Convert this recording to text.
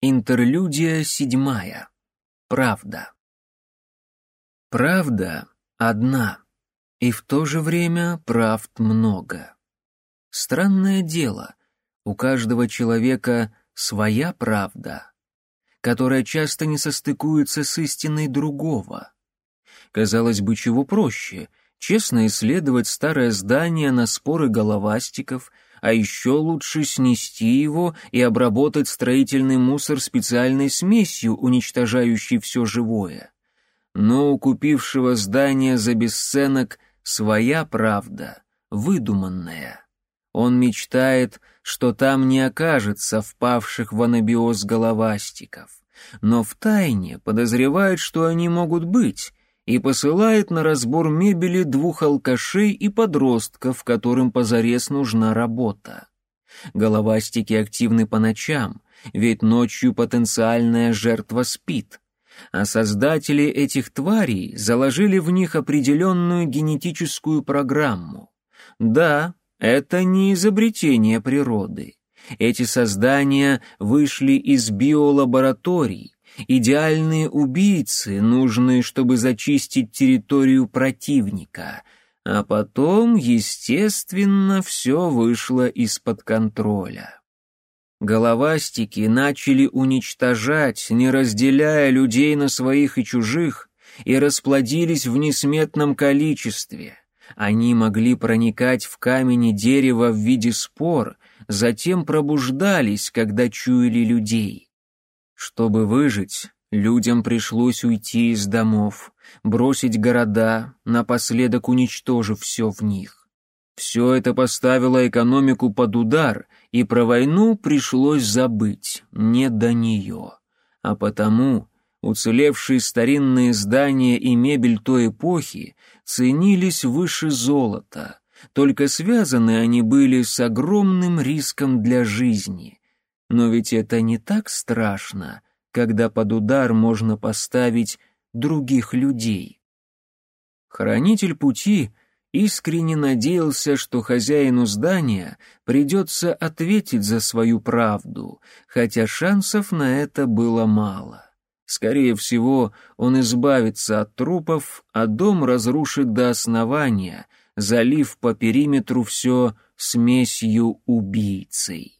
Интерлюдия седьмая. Правда. Правда одна, и в то же время правд много. Странное дело, у каждого человека своя правда, которая часто не состыкуется с истиной другого. Казалось бы, чего проще — честно исследовать старое здание на споры головастиков — а еще лучше снести его и обработать строительный мусор специальной смесью, уничтожающей все живое. Но у купившего здание за бесценок своя правда, выдуманная. Он мечтает, что там не окажется впавших в анабиоз головастиков, но втайне подозревает, что они могут быть, и посылает на разбор мебели двух алкашей и подростков, которым позарез нужна работа. Головастики активны по ночам, ведь ночью потенциальная жертва спит. А создатели этих тварей заложили в них определенную генетическую программу. Да, это не изобретение природы. Эти создания вышли из биолабораторий, идеальные убийцы, нужные, чтобы зачистить территорию противника. А потом, естественно, все вышло из-под контроля. Головастики начали уничтожать, не разделяя людей на своих и чужих, и расплодились в несметном количестве. Они могли проникать в камень и дерево в виде спор, затем пробуждались, когда чуяли людей. Чтобы выжить, людям пришлось уйти из домов, бросить города, напоследок уничтожив все в них. Все это поставило экономику под удар, и про войну пришлось забыть, не до нее. А потому уцелевшие старинные здания и мебель той эпохи ценились выше золота, только связаны они были с огромным риском для жизни. Но ведь это не так страшно, когда под удар можно поставить других людей. Хранитель пути искренне надеялся, что хозяину здания придется ответить за свою правду, хотя шансов на это было мало. Скорее всего, он избавится от трупов, а дом разрушит до основания, залив по периметру все смесью убийцей.